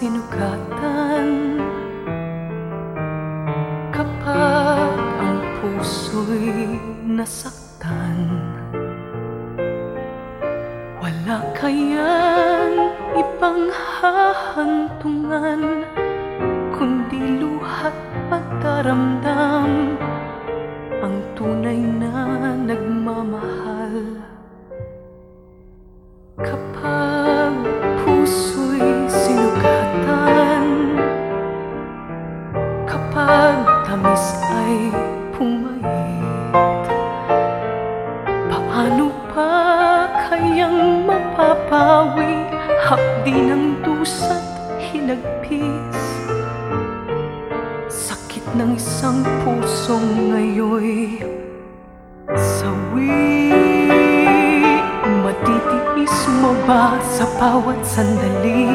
sinugatan Kapag ang puso'y nasaktan Wala kayang ibang hahantungan Kundi luhat pagdaramdam ng dusa't hinagpis. Sakit ng isang pusong ngayoy Sawi. Matitiis mo ba sa bawat sandali?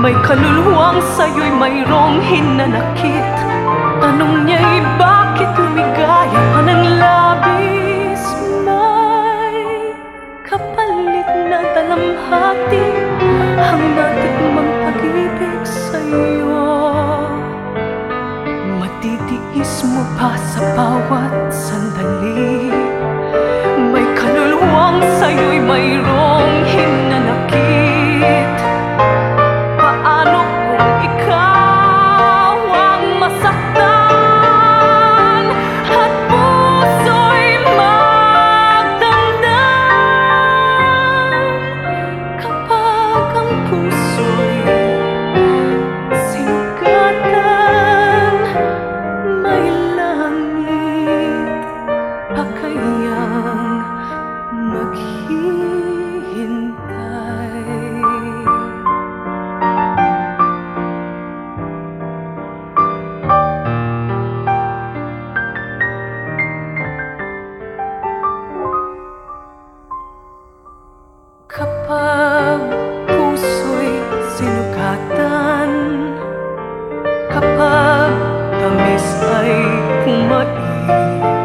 May kaluluwang sa'yo'y mayroong hinanakit. Tanong niya'y bakit lumigaya sa'yo. Matitiis mo pa sa bawat sandali. May kaluluwang sa'yo'y mayroong hinanakit. Paano kung ikaw ang masaktan At puso'y magdamdam? Kapag ang puso'y tamis ay pumait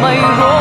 迷ม่